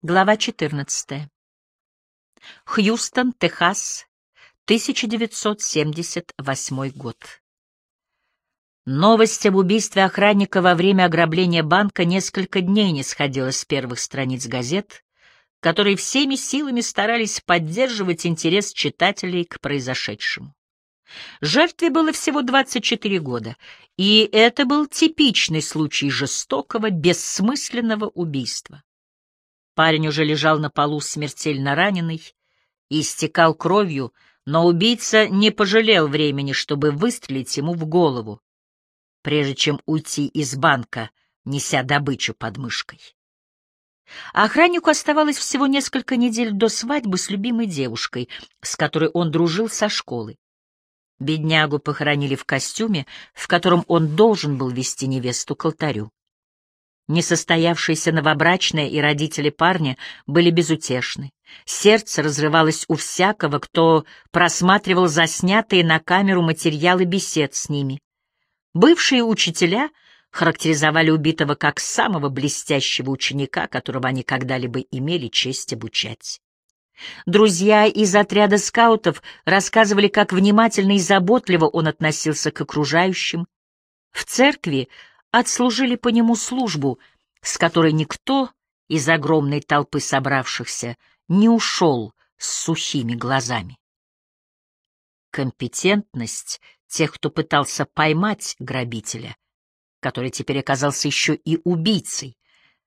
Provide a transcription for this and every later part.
Глава 14. Хьюстон, Техас, 1978 год. Новость об убийстве охранника во время ограбления банка несколько дней не сходила с первых страниц газет, которые всеми силами старались поддерживать интерес читателей к произошедшему. Жертве было всего 24 года, и это был типичный случай жестокого, бессмысленного убийства. Парень уже лежал на полу смертельно раненый и истекал кровью, но убийца не пожалел времени, чтобы выстрелить ему в голову, прежде чем уйти из банка, неся добычу под мышкой. Охраннику оставалось всего несколько недель до свадьбы с любимой девушкой, с которой он дружил со школы. Беднягу похоронили в костюме, в котором он должен был вести невесту к алтарю. Несостоявшиеся новобрачные и родители парня были безутешны. Сердце разрывалось у всякого, кто просматривал заснятые на камеру материалы бесед с ними. Бывшие учителя характеризовали убитого как самого блестящего ученика, которого они когда-либо имели честь обучать. Друзья из отряда скаутов рассказывали, как внимательно и заботливо он относился к окружающим. В церкви отслужили по нему службу, с которой никто из огромной толпы собравшихся не ушел с сухими глазами. Компетентность тех, кто пытался поймать грабителя, который теперь оказался еще и убийцей,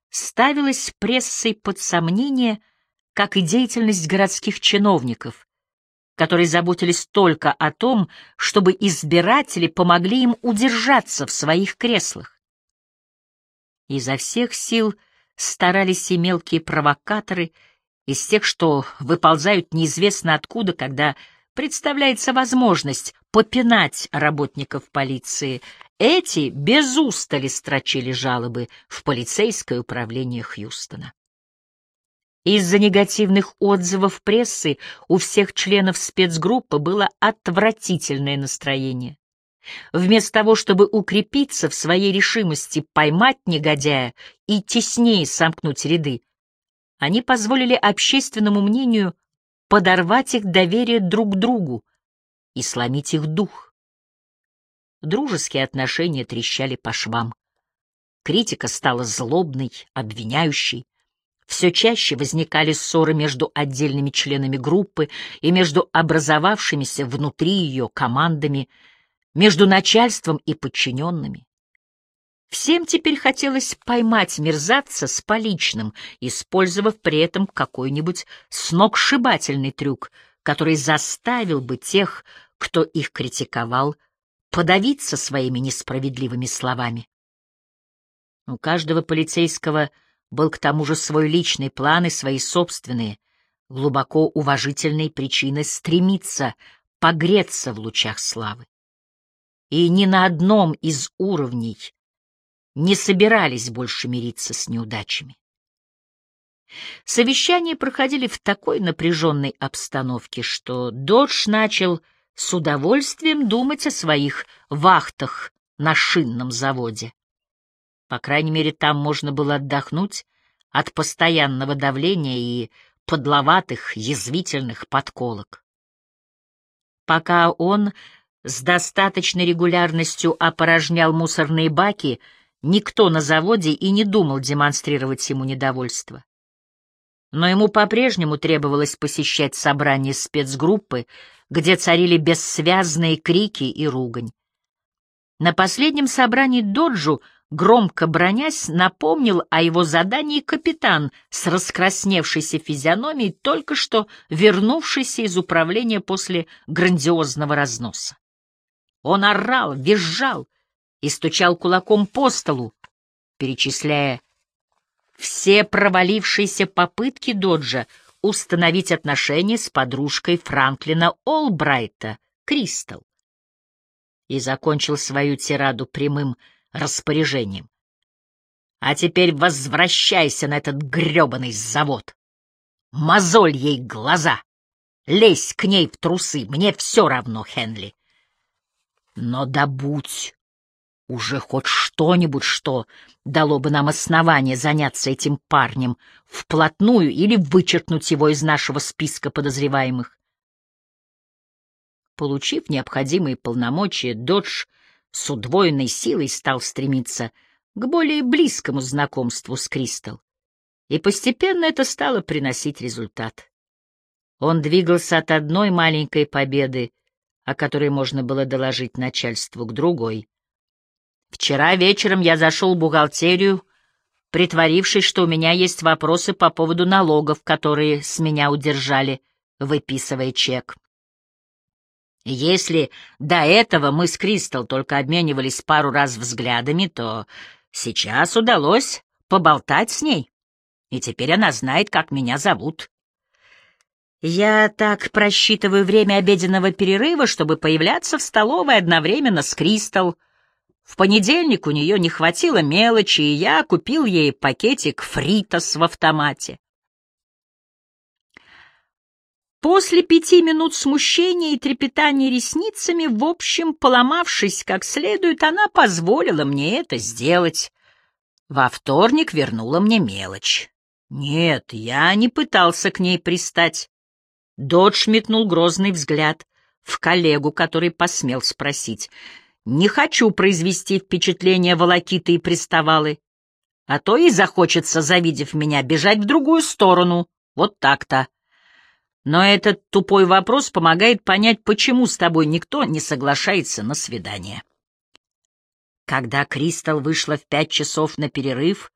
ставилась прессой под сомнение, как и деятельность городских чиновников, которые заботились только о том, чтобы избиратели помогли им удержаться в своих креслах. Изо всех сил старались и мелкие провокаторы, из тех, что выползают неизвестно откуда, когда представляется возможность попинать работников полиции. Эти без устали строчили жалобы в полицейское управление Хьюстона. Из-за негативных отзывов прессы у всех членов спецгруппы было отвратительное настроение. Вместо того, чтобы укрепиться в своей решимости поймать негодяя и теснее сомкнуть ряды, они позволили общественному мнению подорвать их доверие друг к другу и сломить их дух. Дружеские отношения трещали по швам. Критика стала злобной, обвиняющей. Все чаще возникали ссоры между отдельными членами группы и между образовавшимися внутри ее командами, между начальством и подчиненными. Всем теперь хотелось поймать мерзавца с поличным, использовав при этом какой-нибудь сногсшибательный трюк, который заставил бы тех, кто их критиковал, подавиться своими несправедливыми словами. У каждого полицейского был к тому же свой личный план и свои собственные, глубоко уважительные причины стремиться погреться в лучах славы. И ни на одном из уровней не собирались больше мириться с неудачами. Совещания проходили в такой напряженной обстановке, что Додж начал с удовольствием думать о своих вахтах на шинном заводе. По крайней мере, там можно было отдохнуть от постоянного давления и подловатых, язвительных подколок. Пока он с достаточной регулярностью опорожнял мусорные баки, никто на заводе и не думал демонстрировать ему недовольство. Но ему по-прежнему требовалось посещать собрания спецгруппы, где царили бессвязные крики и ругань. На последнем собрании Доджу Громко бронясь, напомнил о его задании капитан с раскрасневшейся физиономией, только что вернувшийся из управления после грандиозного разноса. Он орал, визжал и стучал кулаком по столу, перечисляя все провалившиеся попытки Доджа установить отношения с подружкой Франклина Олбрайта, Кристал. И закончил свою тираду прямым распоряжением. А теперь возвращайся на этот грёбаный завод. Мозоль ей глаза. Лезь к ней в трусы. Мне все равно, Хенли. Но добудь уже хоть что-нибудь, что дало бы нам основание заняться этим парнем вплотную или вычеркнуть его из нашего списка подозреваемых. Получив необходимые полномочия, Додж с удвоенной силой стал стремиться к более близкому знакомству с Кристал, и постепенно это стало приносить результат. Он двигался от одной маленькой победы, о которой можно было доложить начальству, к другой. Вчера вечером я зашел в бухгалтерию, притворившись, что у меня есть вопросы по поводу налогов, которые с меня удержали, выписывая чек. Если до этого мы с Кристал только обменивались пару раз взглядами, то сейчас удалось поболтать с ней, и теперь она знает, как меня зовут. Я так просчитываю время обеденного перерыва, чтобы появляться в столовой одновременно с Кристал — в понедельник у нее не хватило мелочи, и я купил ей пакетик фритос в автомате. После пяти минут смущения и трепетания ресницами, в общем, поломавшись как следует, она позволила мне это сделать. Во вторник вернула мне мелочь. Нет, я не пытался к ней пристать. Додж метнул грозный взгляд в коллегу, который посмел спросить — не хочу произвести впечатление волокиты и приставалы, а то и захочется, завидев меня, бежать в другую сторону. Вот так-то. Но этот тупой вопрос помогает понять, почему с тобой никто не соглашается на свидание. Когда Кристал вышла в пять часов на перерыв,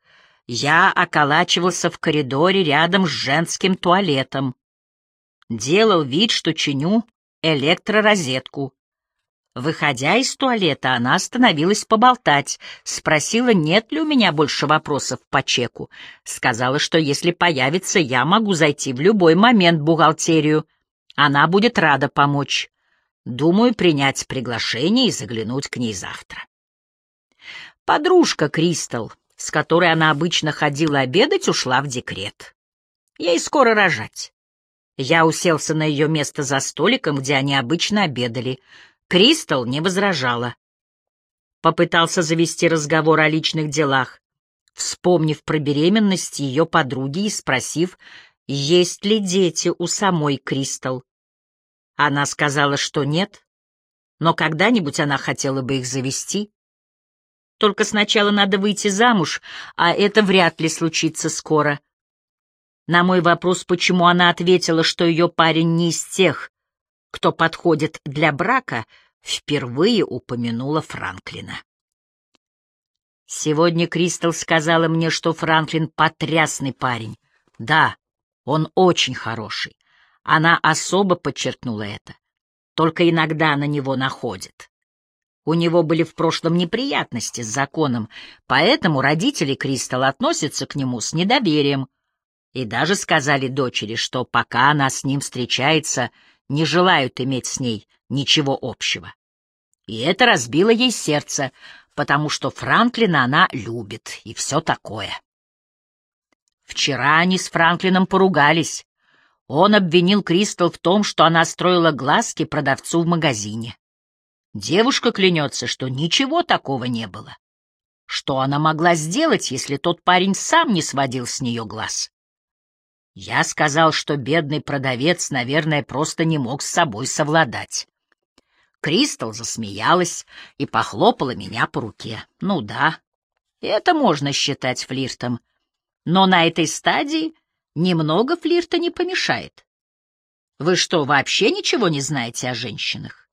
я околачивался в коридоре рядом с женским туалетом. Делал вид, что чиню электророзетку. Выходя из туалета, она остановилась поболтать, спросила, нет ли у меня больше вопросов по чеку. Сказала, что если появится, я могу зайти в любой момент в бухгалтерию. Она будет рада помочь. Думаю, принять приглашение и заглянуть к ней завтра. Подружка Кристал, с которой она обычно ходила обедать, ушла в декрет. Ей скоро рожать. Я уселся на ее место за столиком, где они обычно обедали — Кристал не возражала. Попытался завести разговор о личных делах, вспомнив про беременность ее подруги и спросив, есть ли дети у самой Кристал. Она сказала, что нет, но когда-нибудь она хотела бы их завести. Только сначала надо выйти замуж, а это вряд ли случится скоро. На мой вопрос, почему она ответила, что ее парень не из тех, кто подходит для брака, впервые упомянула Франклина. Сегодня Кристал сказала мне, что Франклин потрясный парень. Да, он очень хороший. Она особо подчеркнула это. Только иногда на него находит. У него были в прошлом неприятности с законом, поэтому родители Кристал относятся к нему с недоверием и даже сказали дочери, что пока она с ним встречается, не желают иметь с ней ничего общего. И это разбило ей сердце, потому что Франклина она любит и все такое. Вчера они с Франклином поругались. Он обвинил Кристал в том, что она строила глазки продавцу в магазине. Девушка клянется, что ничего такого не было. Что она могла сделать, если тот парень сам не сводил с нее глаз? Я сказал, что бедный продавец, наверное, просто не мог с собой совладать. Кристал засмеялась и похлопала меня по руке. Ну да, это можно считать флиртом. Но на этой стадии немного флирта не помешает. Вы что, вообще ничего не знаете о женщинах?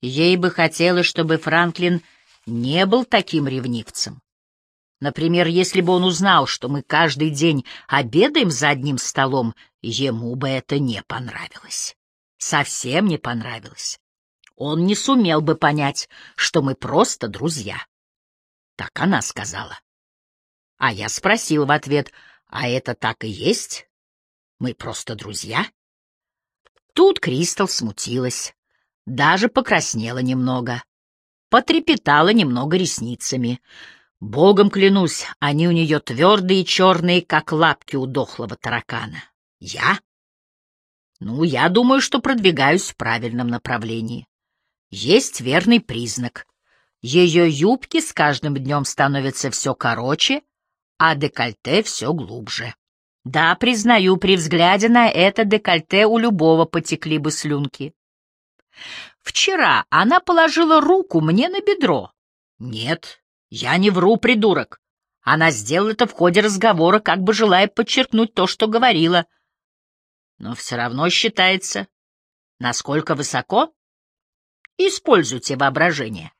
Ей бы хотелось, чтобы Франклин не был таким ревнивцем. Например, если бы он узнал, что мы каждый день обедаем за одним столом, ему бы это не понравилось. Совсем не понравилось. Он не сумел бы понять, что мы просто друзья. Так она сказала. А я спросил в ответ, а это так и есть? Мы просто друзья? Тут Кристал смутилась, даже покраснела немного, потрепетала немного ресницами — Богом клянусь, они у нее твердые и черные, как лапки у дохлого таракана. Я? Ну, я думаю, что продвигаюсь в правильном направлении. Есть верный признак. Ее юбки с каждым днем становятся все короче, а декольте все глубже. Да, признаю, при взгляде на это декольте у любого потекли бы слюнки. Вчера она положила руку мне на бедро. Нет, я не вру, придурок. Она сделала это в ходе разговора, как бы желая подчеркнуть то, что говорила. Но все равно считается. Насколько высоко? Используйте воображение.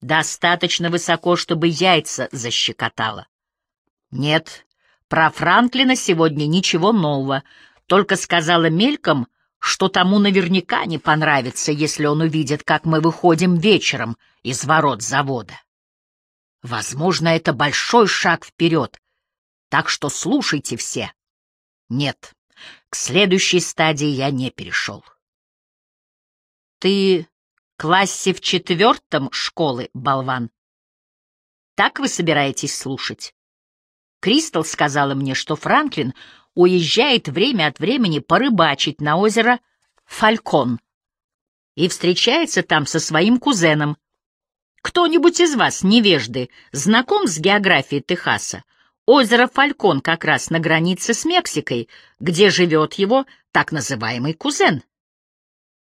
Достаточно высоко, чтобы яйца защекотало. Нет, про Франклина сегодня ничего нового, только сказала мельком, что тому наверняка не понравится, если он увидит, как мы выходим вечером из ворот завода. Возможно, это большой шаг вперед, так что слушайте все. Нет, к следующей стадии я не перешел. Ты классе в четвертом школы, болван. Так вы собираетесь слушать? Кристал сказала мне, что Франклин уезжает время от времени порыбачить на озеро Фалькон и встречается там со своим кузеном. Кто-нибудь из вас, невежды, знаком с географией Техаса? Озеро Фалькон как раз на границе с Мексикой, где живет его так называемый кузен.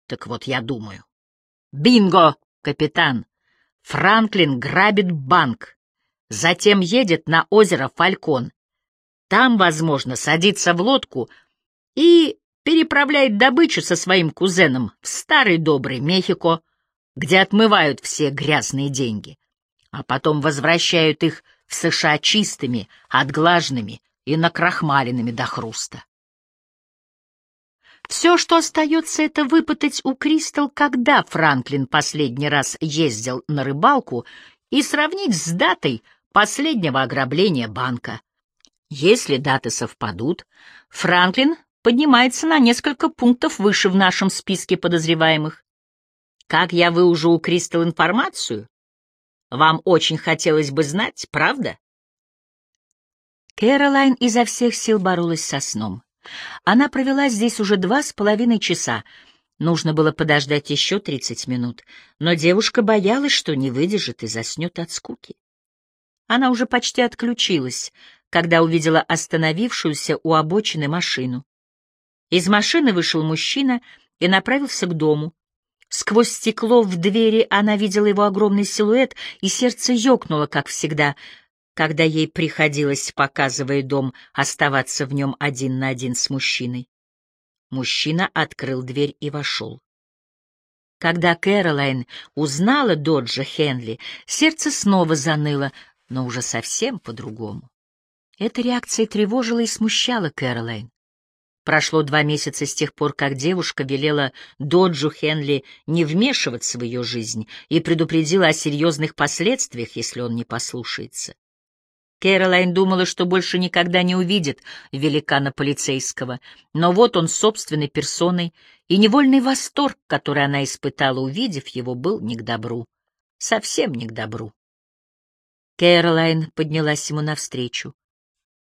Так вот, я думаю. Бинго, капитан! Франклин грабит банк, затем едет на озеро Фалькон. Там, возможно, садится в лодку и переправляет добычу со своим кузеном в старый добрый Мехико, где отмывают все грязные деньги, а потом возвращают их в США чистыми, отглаженными и накрахмаленными до хруста. Все, что остается, это выпытать у Кристал, когда Франклин последний раз ездил на рыбалку, и сравнить с датой последнего ограбления банка. Если даты совпадут, Франклин поднимается на несколько пунктов выше в нашем списке подозреваемых. Как я выужу у Кристал информацию? Вам очень хотелось бы знать, правда? Кэролайн изо всех сил боролась со сном. Она провела здесь уже два с половиной часа. Нужно было подождать еще тридцать минут, но девушка боялась, что не выдержит и заснет от скуки. Она уже почти отключилась, когда увидела остановившуюся у обочины машину. Из машины вышел мужчина и направился к дому. Сквозь стекло в двери она видела его огромный силуэт, и сердце ёкнуло, как всегда — когда ей приходилось, показывая дом, оставаться в нем один на один с мужчиной. Мужчина открыл дверь и вошел. Когда Кэролайн узнала Доджа Хенли, сердце снова заныло, но уже совсем по-другому. Эта реакция тревожила и смущала Кэролайн. Прошло два месяца с тех пор, как девушка велела Доджу Хенли не вмешиваться в ее жизнь и предупредила о серьезных последствиях, если он не послушается. Кэролайн думала, что больше никогда не увидит великана полицейского, но вот он собственной персоной, и невольный восторг, который она испытала, увидев его, был не к добру. Совсем не к добру. Кэролайн поднялась ему навстречу.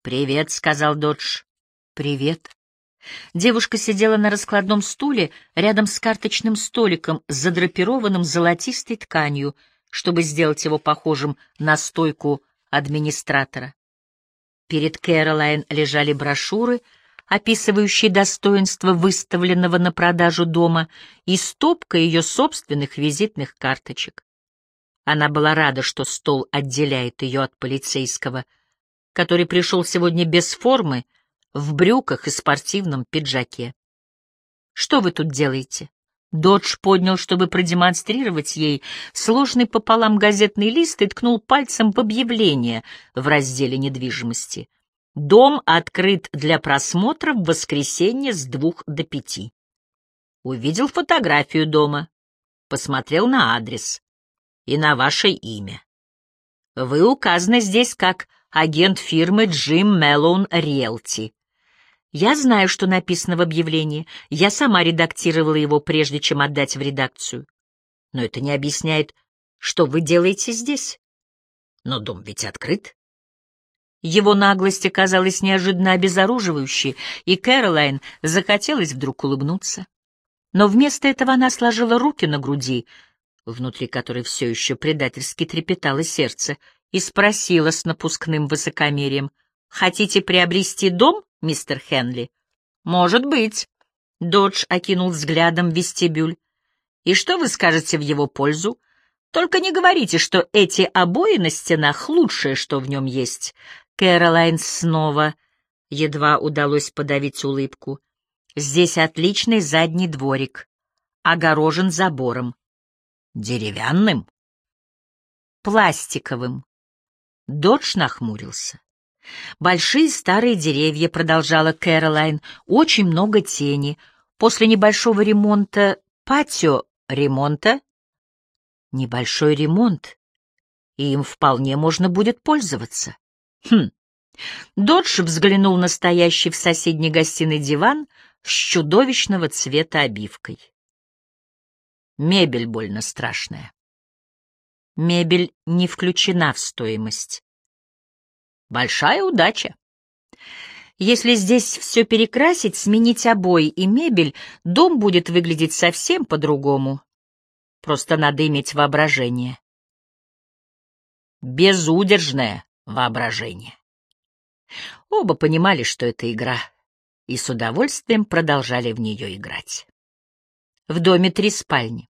«Привет», — сказал Додж. «Привет». Девушка сидела на раскладном стуле рядом с карточным столиком, задрапированным золотистой тканью, чтобы сделать его похожим на стойку администратора. Перед Кэролайн лежали брошюры, описывающие достоинства выставленного на продажу дома, и стопка ее собственных визитных карточек. Она была рада, что стол отделяет ее от полицейского, который пришел сегодня без формы, в брюках и спортивном пиджаке. «Что вы тут делаете?» Додж поднял, чтобы продемонстрировать ей сложный пополам газетный лист и ткнул пальцем в объявление в разделе недвижимости. Дом открыт для просмотра в воскресенье с двух до пяти. Увидел фотографию дома, посмотрел на адрес и на ваше имя. Вы указаны здесь как агент фирмы Джим Меллоун Риэлти. Я знаю, что написано в объявлении. Я сама редактировала его, прежде чем отдать в редакцию. Но это не объясняет, что вы делаете здесь. Но дом ведь открыт. Его наглость оказалась неожиданно обезоруживающей, и Кэролайн захотелось вдруг улыбнуться. Но вместо этого она сложила руки на груди, внутри которой все еще предательски трепетало сердце, и спросила с напускным высокомерием, «Хотите приобрести дом, мистер Хенли?» «Может быть». Додж окинул взглядом вестибюль. «И что вы скажете в его пользу? Только не говорите, что эти обои на стенах — лучшее, что в нем есть». Кэролайн снова едва удалось подавить улыбку. «Здесь отличный задний дворик, огорожен забором. Деревянным? Пластиковым. Додж нахмурился. Большие старые деревья, продолжала Кэролайн, очень много тени. После небольшого ремонта, патио ремонта, небольшой ремонт, и им вполне можно будет пользоваться. Хм. Додж взглянул на стоящий в соседней гостиной диван с чудовищного цвета обивкой. Мебель больно страшная. Мебель не включена в стоимость. Большая удача. Если здесь все перекрасить, сменить обои и мебель, дом будет выглядеть совсем по-другому. Просто надо иметь воображение. Безудержное воображение. Оба понимали, что это игра, и с удовольствием продолжали в нее играть. В доме три спальни.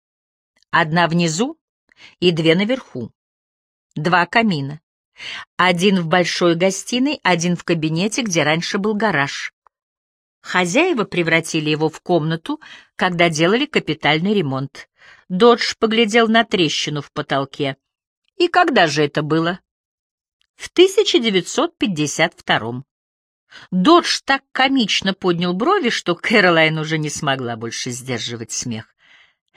Одна внизу и две наверху. Два камина. Один в большой гостиной, один в кабинете, где раньше был гараж. Хозяева превратили его в комнату, когда делали капитальный ремонт. Додж поглядел на трещину в потолке. И когда же это было? В 1952 Додж так комично поднял брови, что Кэролайн уже не смогла больше сдерживать смех.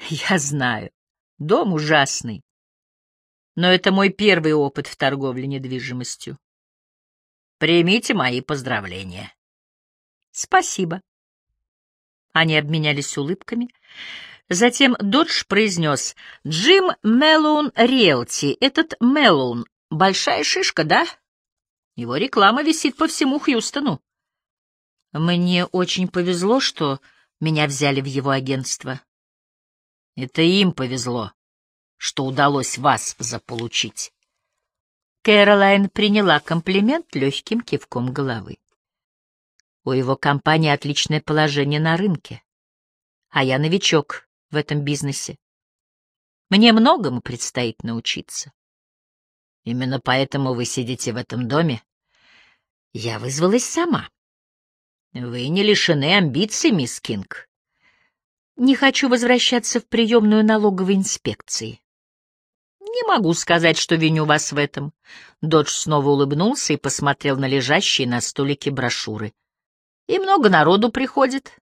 «Я знаю, дом ужасный, но это мой первый опыт в торговле недвижимостью. Примите мои поздравления». «Спасибо». Они обменялись улыбками. Затем Додж произнес «Джим Меллоун Риэлти. Этот Меллоун — большая шишка, да?» Его реклама висит по всему Хьюстону. Мне очень повезло, что меня взяли в его агентство. Это им повезло, что удалось вас заполучить. Кэролайн приняла комплимент легким кивком головы. У его компании отличное положение на рынке, а я новичок в этом бизнесе. Мне многому предстоит научиться. Именно поэтому вы сидите в этом доме? Я вызвалась сама. Вы не лишены амбиций, мисс Кинг. Не хочу возвращаться в приемную налоговой инспекции. Не могу сказать, что виню вас в этом. Додж снова улыбнулся и посмотрел на лежащие на столике брошюры. И много народу приходит.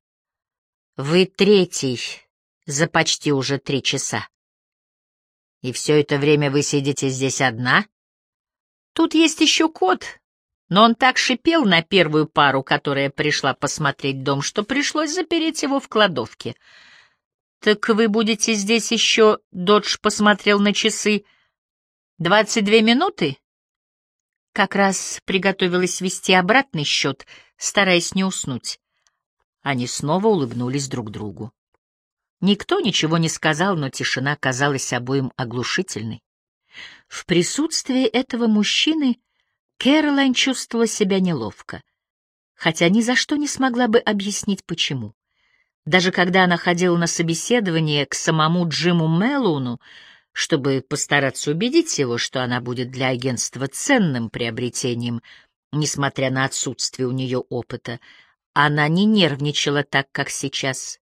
Вы третий за почти уже три часа. И все это время вы сидите здесь одна? Тут есть еще кот, но он так шипел на первую пару, которая пришла посмотреть дом, что пришлось запереть его в кладовке. «Так вы будете здесь еще...» — Додж посмотрел на часы. «Двадцать две минуты?» Как раз приготовилась вести обратный счет, стараясь не уснуть. Они снова улыбнулись друг другу. Никто ничего не сказал, но тишина казалась обоим оглушительной. В присутствии этого мужчины Кэролайн чувствовала себя неловко, хотя ни за что не смогла бы объяснить, почему. Даже когда она ходила на собеседование к самому Джиму Меллоуну, чтобы постараться убедить его, что она будет для агентства ценным приобретением, несмотря на отсутствие у нее опыта, она не нервничала так, как сейчас.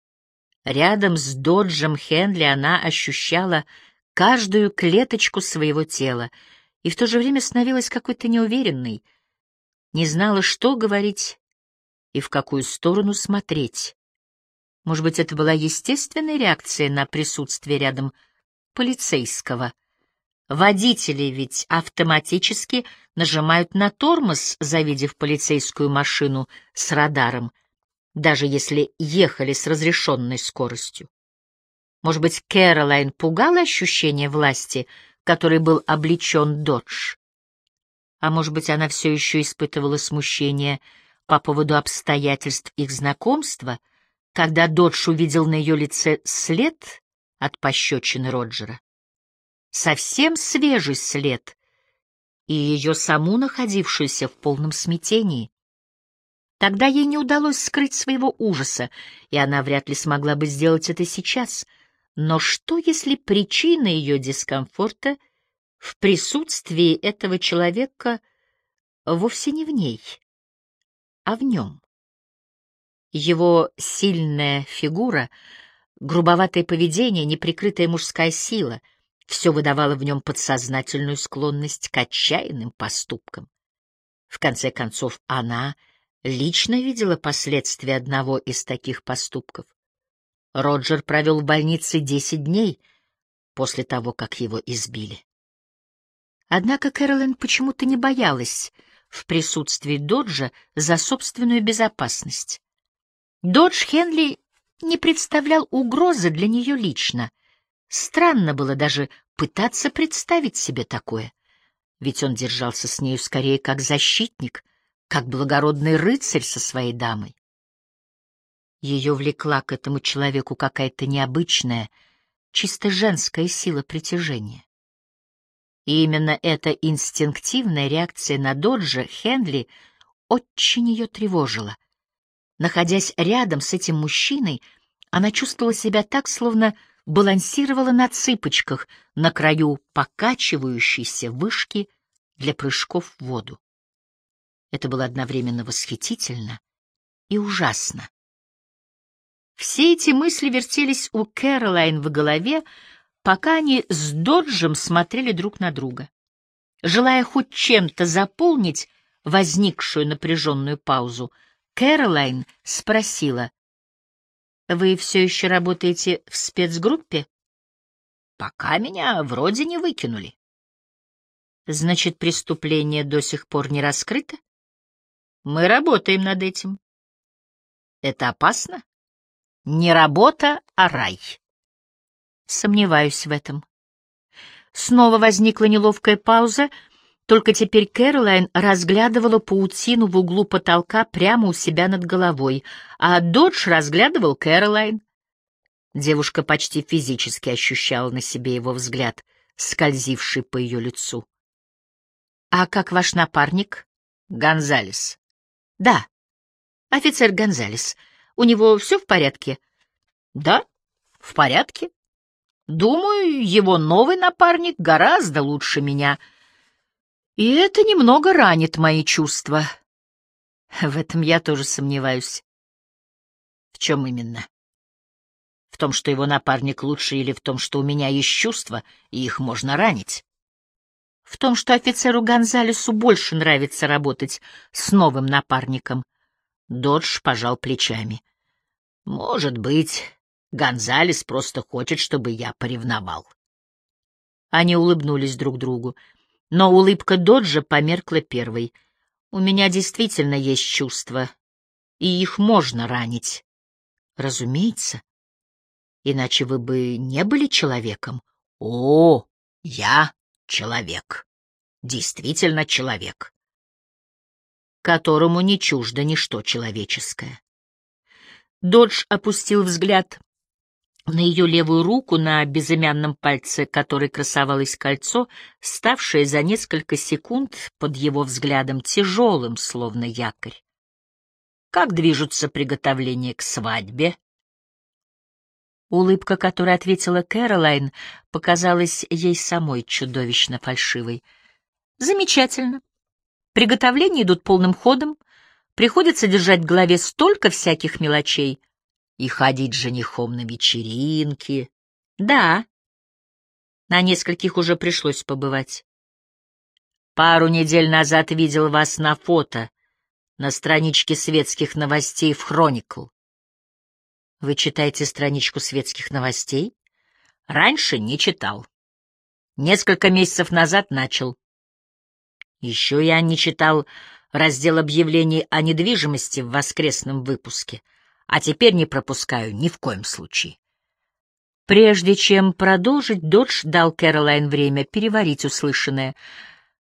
Рядом с Доджем Хенли она ощущала каждую клеточку своего тела и в то же время становилась какой-то неуверенной, не знала, что говорить и в какую сторону смотреть. Может быть, это была естественная реакция на присутствие рядом полицейского. Водители ведь автоматически нажимают на тормоз, завидев полицейскую машину с радаром — даже если ехали с разрешенной скоростью. Может быть, Кэролайн пугала ощущение власти, которой был облечен Додж? А может быть, она все еще испытывала смущение по поводу обстоятельств их знакомства, когда Додж увидел на ее лице след от пощечины Роджера? совсем свежий след, и ее саму находившуюся в полном смятении. Тогда ей не удалось скрыть своего ужаса, и она вряд ли смогла бы сделать это сейчас. Но что, если причина ее дискомфорта в присутствии этого человека вовсе не в ней, а в нем? Его сильная фигура, грубоватое поведение, неприкрытая мужская сила — все выдавало в нем подсознательную склонность к отчаянным поступкам. В конце концов, она лично видела последствия одного из таких поступков. Роджер провел в больнице десять дней после того, как его избили. Однако Кэролин почему-то не боялась в присутствии Доджа за собственную безопасность. Додж Хенли не представлял угрозы для нее лично — Странно было даже пытаться представить себе такое, ведь он держался с нею скорее как защитник, как благородный рыцарь со своей дамой. Ее влекла к этому человеку какая-то необычная, чисто женская сила притяжения. И именно эта инстинктивная реакция на Доджа Хенли очень ее тревожила. Находясь рядом с этим мужчиной, она чувствовала себя так, словно балансировала на цыпочках на краю покачивающейся вышки для прыжков в воду. Это было одновременно восхитительно и ужасно. Все эти мысли вертелись у Кэролайн в голове, пока они с Доджем смотрели друг на друга. Желая хоть чем-то заполнить возникшую напряженную паузу, Кэролайн спросила, вы все еще работаете в спецгруппе? Пока меня вроде не выкинули. Значит, преступление до сих пор не раскрыто? Мы работаем над этим. Это опасно? Не работа, а рай. Сомневаюсь в этом. Снова возникла неловкая пауза, только теперь Кэролайн разглядывала паутину в углу потолка прямо у себя над головой, а Додж разглядывал Кэролайн. Девушка почти физически ощущала на себе его взгляд, скользивший по ее лицу. «А как ваш напарник?» «Гонзалес». «Да, офицер Гонзалес. У него все в порядке?» «Да, в порядке. Думаю, его новый напарник гораздо лучше меня». И это немного ранит мои чувства. В этом я тоже сомневаюсь. В чем именно? В том, что его напарник лучше, или в том, что у меня есть чувства, и их можно ранить? В том, что офицеру Гонзалесу больше нравится работать с новым напарником. Додж пожал плечами. Может быть, Гонзалес просто хочет, чтобы я поревновал. Они улыбнулись друг другу. Но улыбка Доджа померкла первой. У меня действительно есть чувства, и их можно ранить. Разумеется. Иначе вы бы не были человеком. О, я человек. Действительно человек. Которому не чуждо ничто человеческое. Додж опустил взгляд на ее левую руку, на безымянном пальце которой красовалось кольцо, ставшее за несколько секунд под его взглядом тяжелым, словно якорь. Как движутся приготовления к свадьбе? Улыбка, которой ответила Кэролайн, показалась ей самой чудовищно фальшивой. Замечательно. Приготовления идут полным ходом. Приходится держать в голове столько всяких мелочей — и ходить женихом на вечеринки. Да, на нескольких уже пришлось побывать. Пару недель назад видел вас на фото на страничке светских новостей в Хроникл. Вы читаете страничку светских новостей? Раньше не читал. Несколько месяцев назад начал. Еще я не читал раздел объявлений о недвижимости в воскресном выпуске — а теперь не пропускаю ни в коем случае. Прежде чем продолжить, Додж дал Кэролайн время переварить услышанное.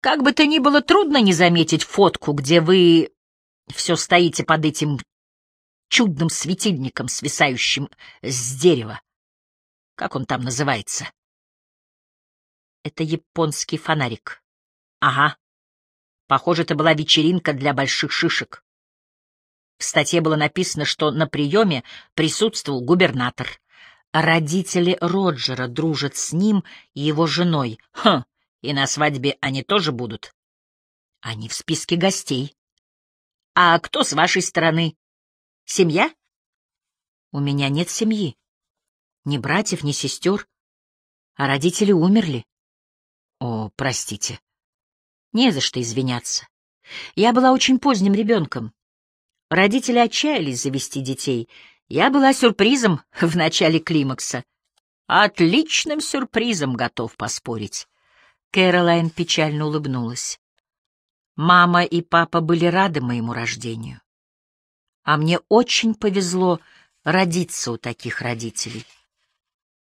Как бы то ни было, трудно не заметить фотку, где вы все стоите под этим чудным светильником, свисающим с дерева. Как он там называется? Это японский фонарик. Ага. Похоже, это была вечеринка для больших шишек. В статье было написано, что на приеме присутствовал губернатор. Родители Роджера дружат с ним и его женой. Хм, и на свадьбе они тоже будут. Они в списке гостей. А кто с вашей стороны? Семья? У меня нет семьи. Ни братьев, ни сестер. А родители умерли. О, простите. Не за что извиняться. Я была очень поздним ребенком. Родители отчаялись завести детей. Я была сюрпризом в начале климакса. Отличным сюрпризом, готов поспорить. Кэролайн печально улыбнулась. Мама и папа были рады моему рождению. А мне очень повезло родиться у таких родителей.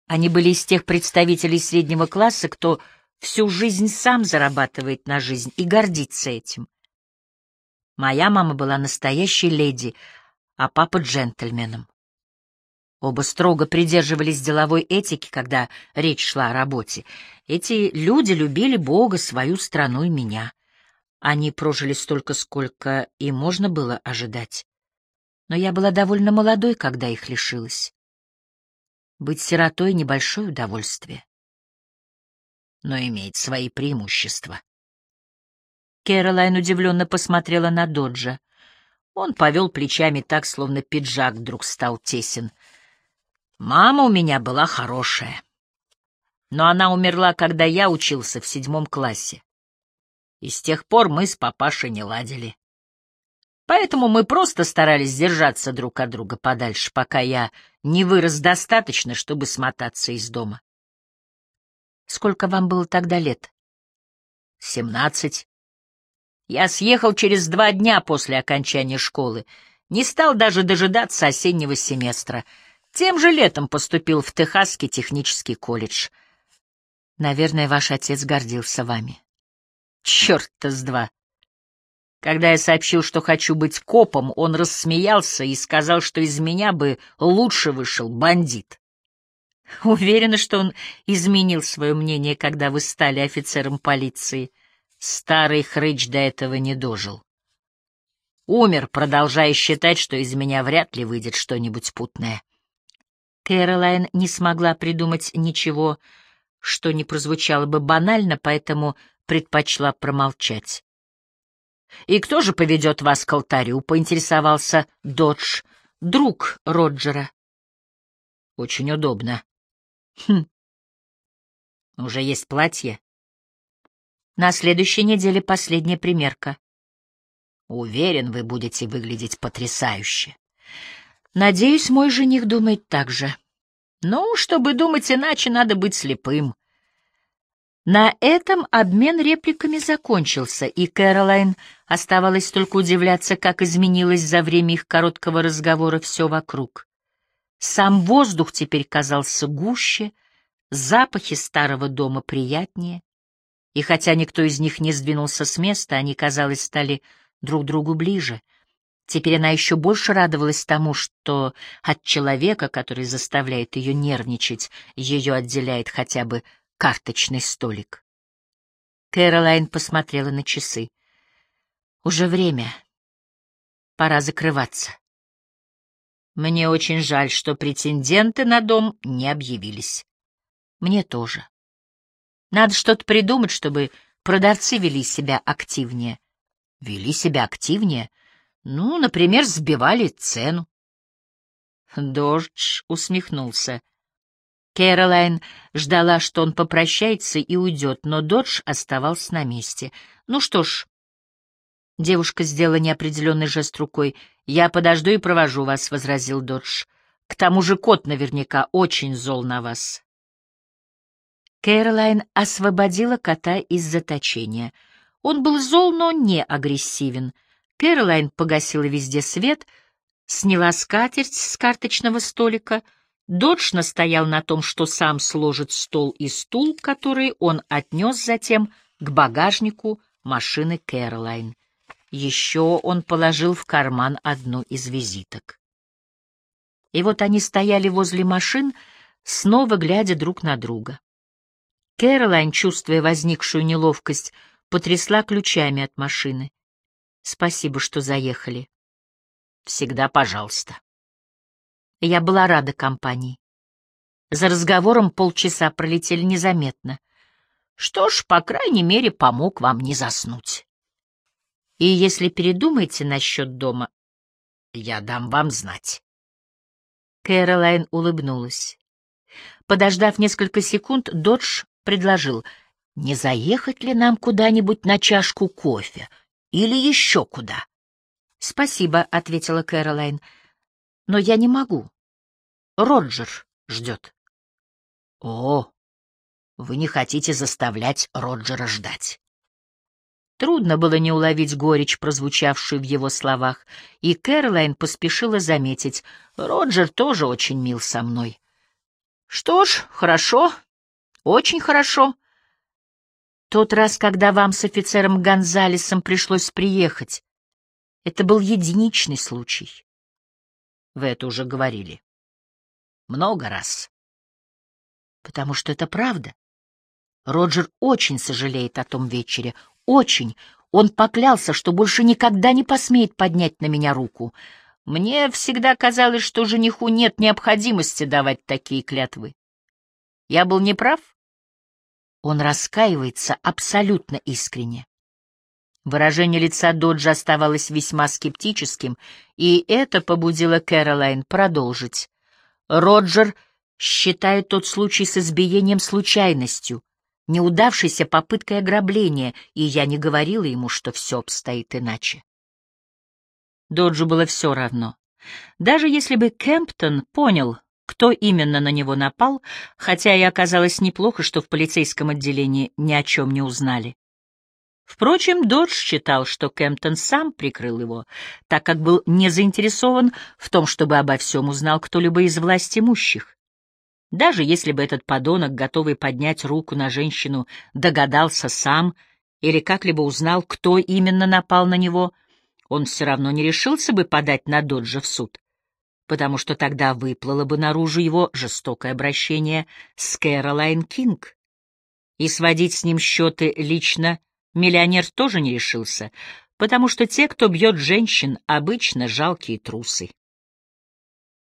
Они были из тех представителей среднего класса, кто всю жизнь сам зарабатывает на жизнь и гордится этим. Моя мама была настоящей леди, а папа — джентльменом. Оба строго придерживались деловой этики, когда речь шла о работе. Эти люди любили Бога, свою страну и меня. Они прожили столько, сколько и можно было ожидать. Но я была довольно молодой, когда их лишилась. Быть сиротой — небольшое удовольствие. Но имеет свои преимущества. Кэролайн удивленно посмотрела на Доджа. Он повел плечами так, словно пиджак вдруг стал тесен. «Мама у меня была хорошая. Но она умерла, когда я учился в седьмом классе. И с тех пор мы с папашей не ладили. Поэтому мы просто старались держаться друг от друга подальше, пока я не вырос достаточно, чтобы смотаться из дома. Сколько вам было тогда лет? Семнадцать. Я съехал через два дня после окончания школы, не стал даже дожидаться осеннего семестра. Тем же летом поступил в Техасский технический колледж. Наверное, ваш отец гордился вами. Черт-то с два. Когда я сообщил, что хочу быть копом, он рассмеялся и сказал, что из меня бы лучше вышел бандит. Уверена, что он изменил свое мнение, когда вы стали офицером полиции. Старый хрыч до этого не дожил. Умер, продолжая считать, что из меня вряд ли выйдет что-нибудь путное. Кэролайн не смогла придумать ничего, что не прозвучало бы банально, поэтому предпочла промолчать. «И кто же поведет вас к алтарю?» — поинтересовался Додж, друг Роджера. «Очень удобно». «Хм. Уже есть платье?» На следующей неделе последняя примерка. Уверен, вы будете выглядеть потрясающе. Надеюсь, мой жених думает так же. Ну, чтобы думать иначе, надо быть слепым. На этом обмен репликами закончился, и Кэролайн оставалось только удивляться, как изменилось за время их короткого разговора все вокруг. Сам воздух теперь казался гуще, запахи старого дома приятнее. И хотя никто из них не сдвинулся с места, они, казалось, стали друг другу ближе. Теперь она еще больше радовалась тому, что от человека, который заставляет ее нервничать, ее отделяет хотя бы карточный столик. Кэролайн посмотрела на часы. «Уже время. Пора закрываться. Мне очень жаль, что претенденты на дом не объявились. Мне тоже. Надо что-то придумать, чтобы продавцы вели себя активнее. Вели себя активнее? Ну, например, сбивали цену. Дождж усмехнулся. Кэролайн ждала, что он попрощается и уйдет, но Додж оставался на месте. Ну что ж, девушка сделала неопределенный жест рукой. «Я подожду и провожу вас», — возразил Додж. «К тому же кот наверняка очень зол на вас». Кэролайн освободила кота из заточения. Он был зол, но не агрессивен. Кэролайн погасила везде свет, сняла скатерть с карточного столика. Додж настоял на том, что сам сложит стол и стул, который он отнес затем к багажнику машины Кэролайн. Еще он положил в карман одну из визиток. И вот они стояли возле машин, снова глядя друг на друга. Кэролайн, чувствуя возникшую неловкость, потрясла ключами от машины. «Спасибо, что заехали». «Всегда пожалуйста». Я была рада компании. За разговором полчаса пролетели незаметно. Что ж, по крайней мере, помог вам не заснуть. И если передумаете насчет дома, я дам вам знать. Кэролайн улыбнулась. Подождав несколько секунд, Додж предложил, не заехать ли нам куда-нибудь на чашку кофе или еще куда? — Спасибо, — ответила Кэролайн, — но я не могу. Роджер ждет. — О, вы не хотите заставлять Роджера ждать. Трудно было не уловить горечь, прозвучавшую в его словах, и Кэролайн поспешила заметить, Роджер тоже очень мил со мной. Что ж, хорошо, очень хорошо. Тот раз, когда вам с офицером Гонзалесом пришлось приехать, это был единичный случай. Вы это уже говорили. Много раз. Потому что это правда. Роджер очень сожалеет о том вечере, очень. Он поклялся, что больше никогда не посмеет поднять на меня руку. Мне всегда казалось, что жениху нет необходимости давать такие клятвы. Я был неправ? Он раскаивается абсолютно искренне. Выражение лица Доджа оставалось весьма скептическим, и это побудило Кэролайн продолжить. Роджер считает тот случай с избиением случайностью, неудавшейся попыткой ограбления, и я не говорила ему, что все обстоит иначе. Доджу было все равно. Даже если бы Кемптон понял, кто именно на него напал, хотя и оказалось неплохо, что в полицейском отделении ни о чем не узнали. Впрочем, Додж считал, что Кемптон сам прикрыл его, так как был не заинтересован в том, чтобы обо всем узнал кто-либо из власть имущих. Даже если бы этот подонок, готовый поднять руку на женщину, догадался сам или как-либо узнал, кто именно напал на него, он все равно не решился бы подать на Доджа в суд, потому что тогда выплыло бы наружу его жестокое обращение с Кэролайн Кинг. И сводить с ним счеты лично миллионер тоже не решился, потому что те, кто бьет женщин, обычно жалкие трусы.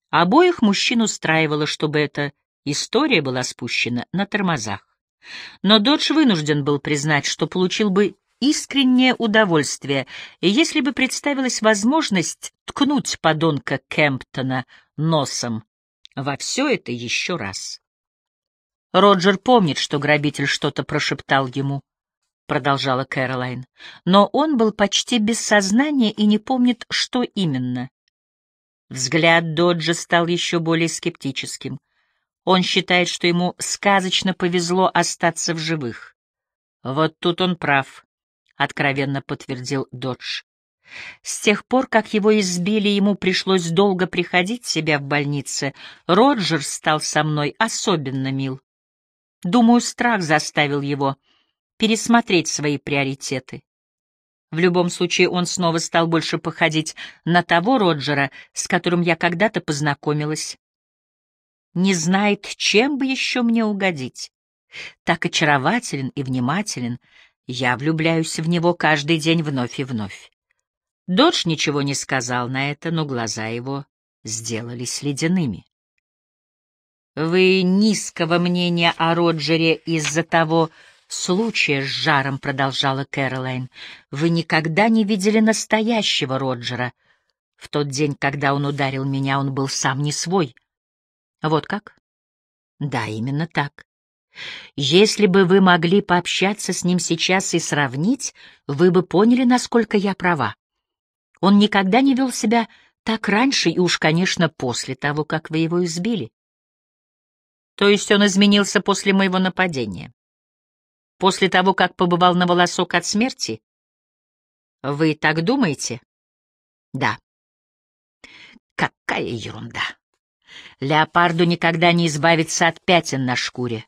Обоих мужчин устраивало, чтобы это История была спущена на тормозах. Но Додж вынужден был признать, что получил бы искреннее удовольствие, если бы представилась возможность ткнуть подонка Кемптона носом во все это еще раз. Роджер помнит, что грабитель что-то прошептал ему, — продолжала Кэролайн, — но он был почти без сознания и не помнит, что именно. Взгляд Доджа стал еще более скептическим. Он считает, что ему сказочно повезло остаться в живых. Вот тут он прав, — откровенно подтвердил Додж. С тех пор, как его избили, ему пришлось долго приходить себя в больнице, Роджер стал со мной особенно мил. Думаю, страх заставил его пересмотреть свои приоритеты. В любом случае, он снова стал больше походить на того Роджера, с которым я когда-то познакомилась не знает, чем бы еще мне угодить. Так очарователен и внимателен, я влюбляюсь в него каждый день вновь и вновь. Додж ничего не сказал на это, но глаза его сделались ледяными. «Вы низкого мнения о Роджере из-за того случая с жаром», — продолжала Кэролайн. «Вы никогда не видели настоящего Роджера. В тот день, когда он ударил меня, он был сам не свой». Вот как? Да, именно так. Если бы вы могли пообщаться с ним сейчас и сравнить, вы бы поняли, насколько я права. Он никогда не вел себя так раньше и уж, конечно, после того, как вы его избили. То есть он изменился после моего нападения? После того, как побывал на волосок от смерти? Вы так думаете? Да. Какая ерунда. Леопарду никогда не избавиться от пятен на шкуре.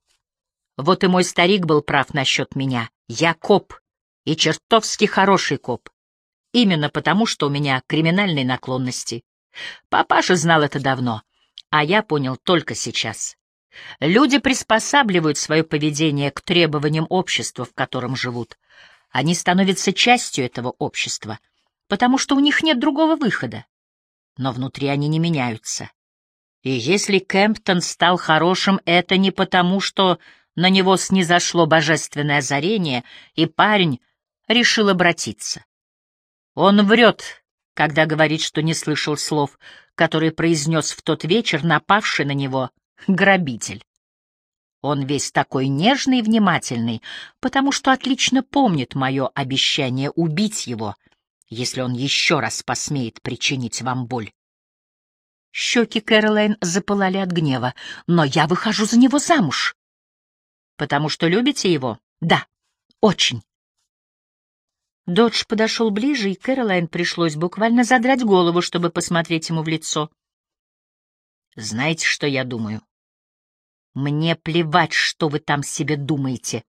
Вот и мой старик был прав насчет меня. Я коп, и чертовски хороший коп. Именно потому, что у меня криминальные наклонности. Папаша знал это давно, а я понял только сейчас. Люди приспосабливают свое поведение к требованиям общества, в котором живут. Они становятся частью этого общества, потому что у них нет другого выхода. Но внутри они не меняются. И если Кемптон стал хорошим, это не потому, что на него снизошло божественное озарение, и парень решил обратиться. Он врет, когда говорит, что не слышал слов, которые произнес в тот вечер напавший на него грабитель. Он весь такой нежный и внимательный, потому что отлично помнит мое обещание убить его, если он еще раз посмеет причинить вам боль. Щеки Кэролайн запылали от гнева. «Но я выхожу за него замуж». «Потому что любите его?» «Да, очень». Додж подошел ближе, и Кэролайн пришлось буквально задрать голову, чтобы посмотреть ему в лицо. «Знаете, что я думаю?» «Мне плевать, что вы там себе думаете.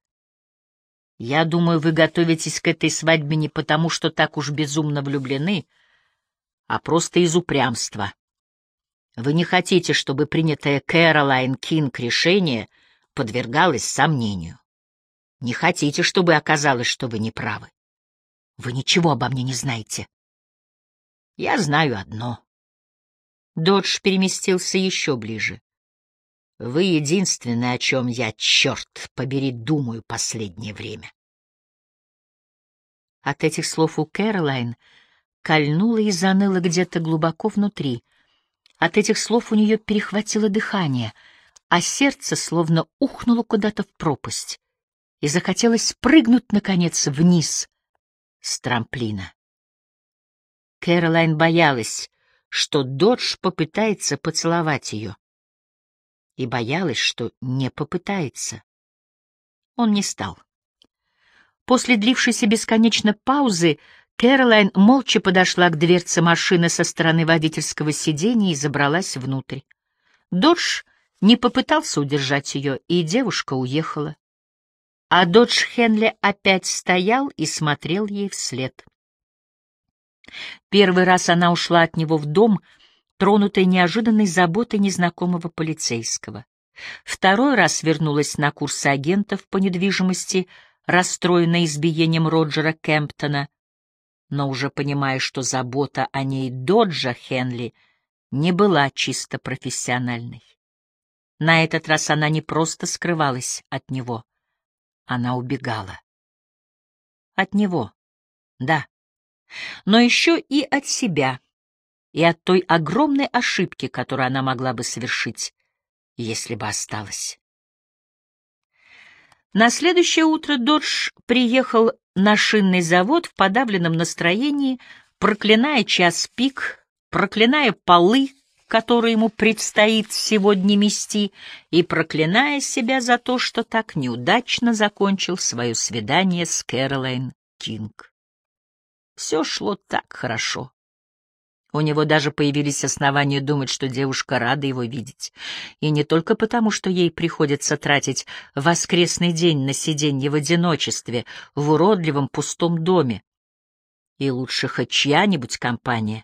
Я думаю, вы готовитесь к этой свадьбе не потому, что так уж безумно влюблены, а просто из упрямства. Вы не хотите, чтобы принятое Кэролайн Кинг решение подвергалось сомнению. Не хотите, чтобы оказалось, что вы не правы. Вы ничего обо мне не знаете. Я знаю одно. Додж переместился еще ближе. Вы единственное, о чем я, черт побери, думаю последнее время. От этих слов у Кэролайн кольнуло и заныло где-то глубоко внутри. От этих слов у нее перехватило дыхание, а сердце словно ухнуло куда-то в пропасть, и захотелось прыгнуть, наконец, вниз с трамплина. Кэролайн боялась, что Додж попытается поцеловать ее, и боялась, что не попытается. Он не стал. После длившейся бесконечно паузы Кэролайн молча подошла к дверце машины со стороны водительского сиденья и забралась внутрь. Додж не попытался удержать ее, и девушка уехала. А Додж Хенли опять стоял и смотрел ей вслед. Первый раз она ушла от него в дом, тронутая неожиданной заботой незнакомого полицейского. Второй раз вернулась на курсы агентов по недвижимости, расстроенная избиением Роджера Кемптона — но уже понимая, что забота о ней Доджа Хенли не была чисто профессиональной. На этот раз она не просто скрывалась от него, она убегала. От него, да, но еще и от себя, и от той огромной ошибки, которую она могла бы совершить, если бы осталась. На следующее утро Додж приехал на шинный завод в подавленном настроении, проклиная час пик, проклиная полы, которые ему предстоит сегодня мести, и проклиная себя за то, что так неудачно закончил свое свидание с Кэролайн Кинг. Все шло так хорошо. У него даже появились основания думать, что девушка рада его видеть. И не только потому, что ей приходится тратить воскресный день на сиденье в одиночестве в уродливом пустом доме. И лучше хоть чья-нибудь компания,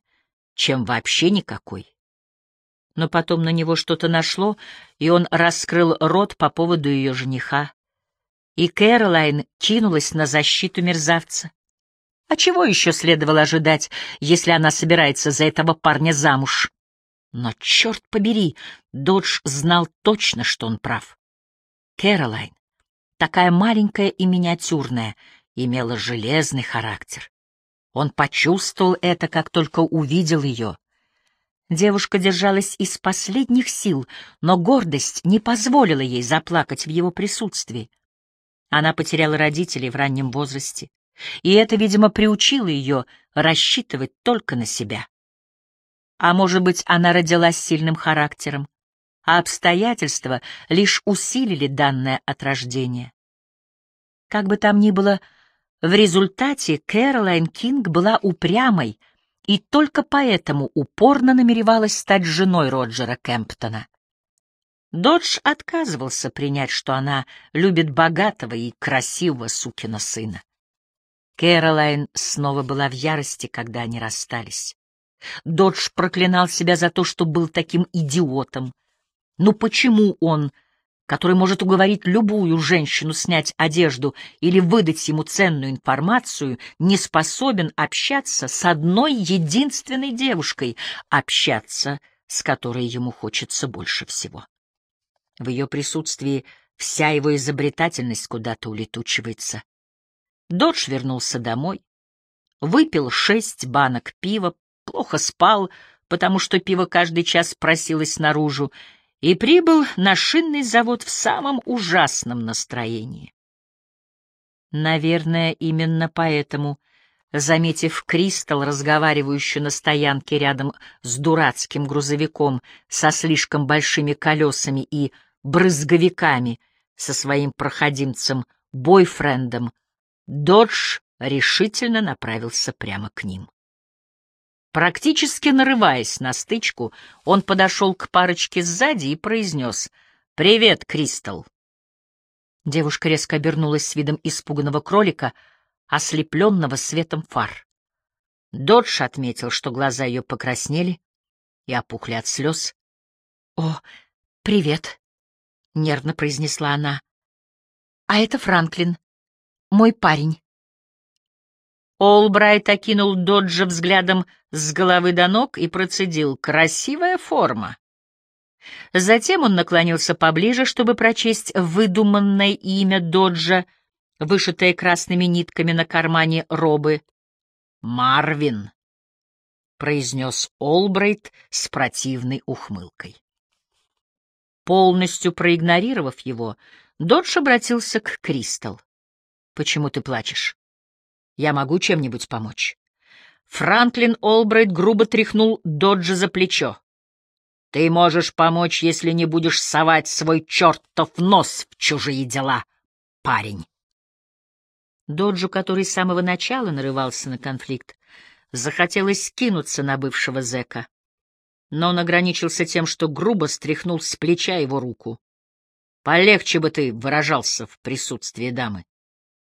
чем вообще никакой. Но потом на него что-то нашло, и он раскрыл рот по поводу ее жениха. И Кэролайн кинулась на защиту мерзавца. А чего еще следовало ожидать, если она собирается за этого парня замуж? Но, черт побери, Додж знал точно, что он прав. Кэролайн, такая маленькая и миниатюрная, имела железный характер. Он почувствовал это, как только увидел ее. Девушка держалась из последних сил, но гордость не позволила ей заплакать в его присутствии. Она потеряла родителей в раннем возрасте и это, видимо, приучило ее рассчитывать только на себя. А может быть, она родилась сильным характером, а обстоятельства лишь усилили данное от рождения. Как бы там ни было, в результате Кэролайн Кинг была упрямой и только поэтому упорно намеревалась стать женой Роджера Кемптона. Додж отказывался принять, что она любит богатого и красивого сукина сына. Кэролайн снова была в ярости, когда они расстались. Додж проклинал себя за то, что был таким идиотом. Но почему он который может уговорить любую женщину снять одежду или выдать ему ценную информацию, не способен общаться с одной единственной девушкой, общаться с которой ему хочется больше всего. В ее присутствии вся его изобретательность куда-то улетучивается. Додж вернулся домой, выпил шесть банок пива, плохо спал, потому что пиво каждый час просилось наружу, и прибыл на шинный завод в самом ужасном настроении. Наверное, именно поэтому, заметив Кристал, разговаривающую на стоянке рядом с дурацким грузовиком со слишком большими колесами и брызговиками со своим проходимцем-бойфрендом, Додж решительно направился прямо к ним. Практически нарываясь на стычку, он подошел к парочке сзади и произнес «Привет, Кристал». Девушка резко обернулась с видом испуганного кролика, ослепленного светом фар. Додж отметил, что глаза ее покраснели и опухли от слез. «О, привет!» — нервно произнесла она. «А это Франклин, мой парень». Олбрайт окинул Доджа взглядом с головы до ног и процедил «красивая форма». Затем он наклонился поближе, чтобы прочесть выдуманное имя Доджа, вышитое красными нитками на кармане робы. «Марвин», — произнес Олбрайт с противной ухмылкой. Полностью проигнорировав его, Додж обратился к Кристал. «Почему ты плачешь?» Я могу чем-нибудь помочь. Франклин Олбрайт грубо тряхнул Доджа за плечо. Ты можешь помочь, если не будешь совать свой чертов нос в чужие дела, парень. Доджу, который с самого начала нарывался на конфликт, захотелось кинуться на бывшего зэка. Но он ограничился тем, что грубо стряхнул с плеча его руку. Полегче бы ты выражался в присутствии дамы.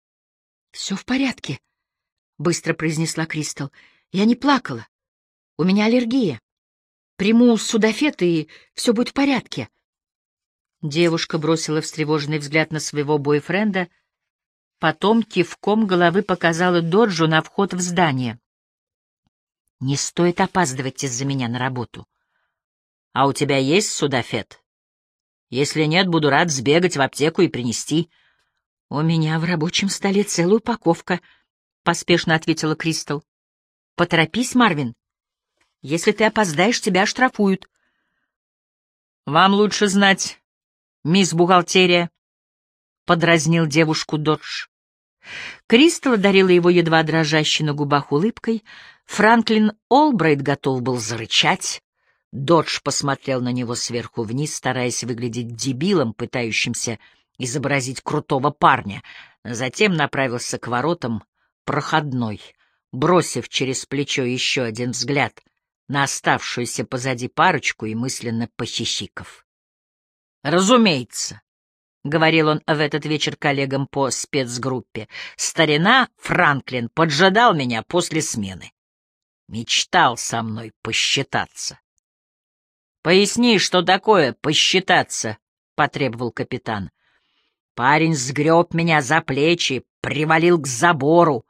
— Все в порядке, быстро произнесла Кристал. Я не плакала. У меня аллергия. Приму судафет, и все будет в порядке. Девушка бросила встревоженный взгляд на своего бойфренда, потом кивком головы показала Доджу на вход в здание. «Не стоит опаздывать из-за меня на работу. А у тебя есть судафет? Если нет, буду рад сбегать в аптеку и принести. У меня в рабочем столе целая упаковка —— поспешно ответила Кристал. «Поторопись, Марвин. Если ты опоздаешь, тебя оштрафуют». «Вам лучше знать, мисс бухгалтерия», — подразнил девушку Додж. Кристал одарила его едва дрожащей на губах улыбкой. Франклин Олбрайт готов был зарычать. Додж посмотрел на него сверху вниз, стараясь выглядеть дебилом, пытающимся изобразить крутого парня. Затем направился к воротам, проходной, бросив через плечо еще один взгляд на оставшуюся позади парочку и мысленно похихиков. «Разумеется», — говорил он в этот вечер коллегам по спецгруппе, — «старина Франклин поджидал меня после смены. Мечтал со мной посчитаться». «Поясни, что такое посчитаться», — потребовал капитан. Парень сгреб меня за плечи, привалил к забору,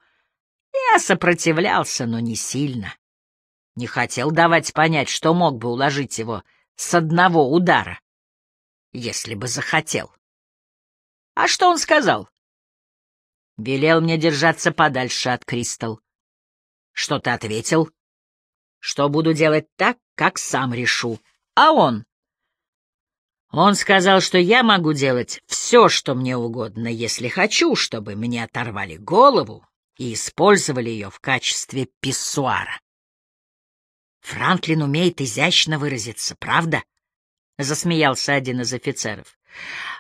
я сопротивлялся, но не сильно. Не хотел давать понять, что мог бы уложить его с одного удара, если бы захотел. А что он сказал? Велел мне держаться подальше от Кристал. Что ты ответил? Что буду делать так, как сам решу. А он? Он сказал, что я могу делать все, что мне угодно, если хочу, чтобы мне оторвали голову и использовали ее в качестве писсуара. Франклин умеет изящно выразиться, правда? Засмеялся один из офицеров.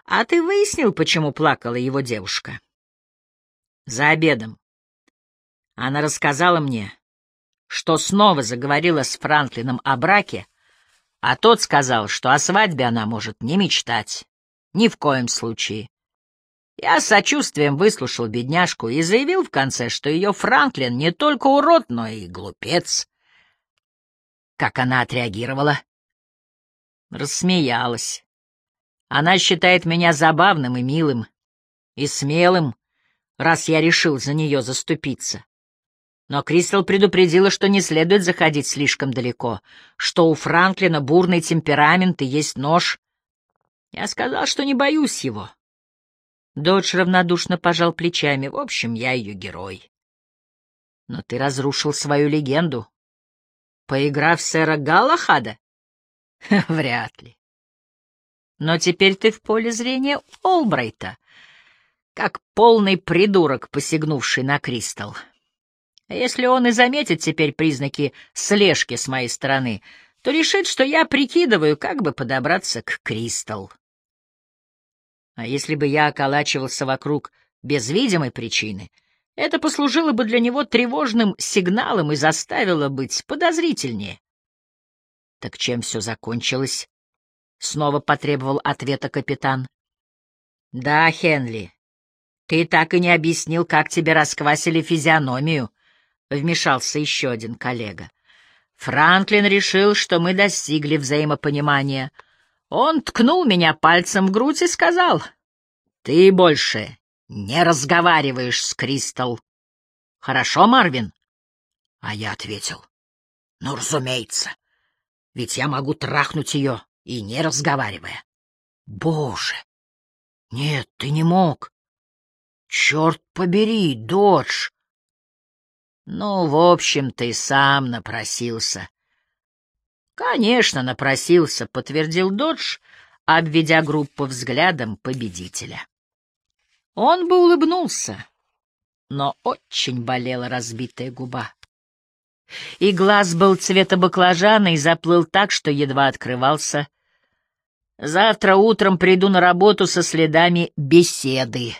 А ты выяснил, почему плакала его девушка? За обедом. Она рассказала мне, что снова заговорила с Франклином о браке, а тот сказал, что о свадьбе она может не мечтать. Ни в коем случае. Я с сочувствием выслушал бедняжку и заявил в конце, что ее Франклин не только урод, но и глупец. Как она отреагировала? Рассмеялась. Она считает меня забавным и милым, и смелым, раз я решил за нее заступиться. Но Кристал предупредила, что не следует заходить слишком далеко, что у Франклина бурный темперамент и есть нож. Я сказал, что не боюсь его. Додж равнодушно пожал плечами. В общем, я ее герой. Но ты разрушил свою легенду. Поиграв сэра Галахада? Вряд ли. Но теперь ты в поле зрения Олбрайта, как полный придурок, посягнувший на Кристал. Если он и заметит теперь признаки слежки с моей стороны, то решит, что я прикидываю, как бы подобраться к Кристал. А если бы я околачивался вокруг без видимой причины, это послужило бы для него тревожным сигналом и заставило быть подозрительнее. Так чем все закончилось? Снова потребовал ответа капитан. Да, Хенли, ты так и не объяснил, как тебе расквасили физиономию, вмешался еще один коллега. Франклин решил, что мы достигли взаимопонимания. Он ткнул меня пальцем в грудь и сказал, «Ты больше не разговариваешь с Кристал. Хорошо, Марвин?» А я ответил, «Ну, разумеется, ведь я могу трахнуть ее и не разговаривая. Боже! Нет, ты не мог. Черт побери, Додж! Ну, в общем, ты сам напросился. Конечно, напросился, подтвердил Додж, обведя группу взглядом победителя. Он бы улыбнулся, но очень болела разбитая губа и глаз был цвета баклажана и заплыл так, что едва открывался. Завтра утром приду на работу со следами беседы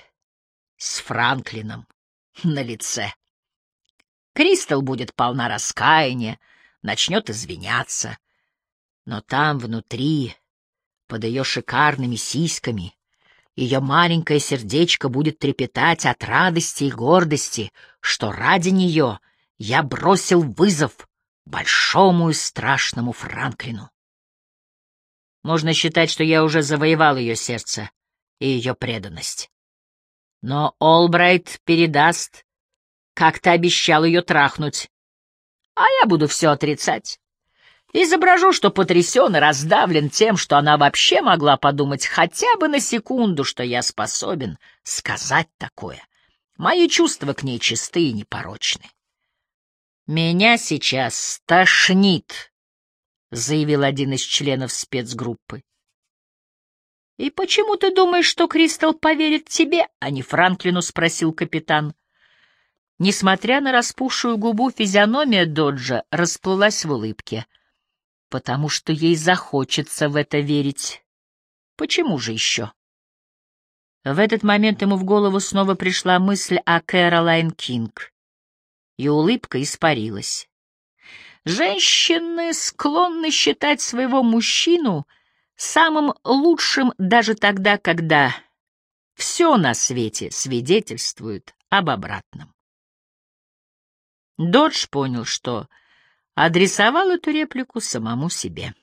с Франклином на лице. Кристал будет полна раскаяния, начнет извиняться. Но там, внутри, под ее шикарными сиськами, ее маленькое сердечко будет трепетать от радости и гордости, что ради нее — я бросил вызов большому и страшному Франклину. Можно считать, что я уже завоевал ее сердце и ее преданность. Но Олбрайт передаст, как ты обещал ее трахнуть, а я буду все отрицать. Изображу, что потрясен и раздавлен тем, что она вообще могла подумать хотя бы на секунду, что я способен сказать такое. Мои чувства к ней чисты и непорочны. «Меня сейчас стошнит», — заявил один из членов спецгруппы. «И почему ты думаешь, что Кристал поверит тебе, а не Франклину?» — спросил капитан. Несмотря на распухшую губу, физиономия Доджа расплылась в улыбке. «Потому что ей захочется в это верить. Почему же еще?» В этот момент ему в голову снова пришла мысль о Кэролайн Кинг и улыбка испарилась. Женщины склонны считать своего мужчину самым лучшим даже тогда, когда все на свете свидетельствует об обратном. Додж понял, что адресовал эту реплику самому себе.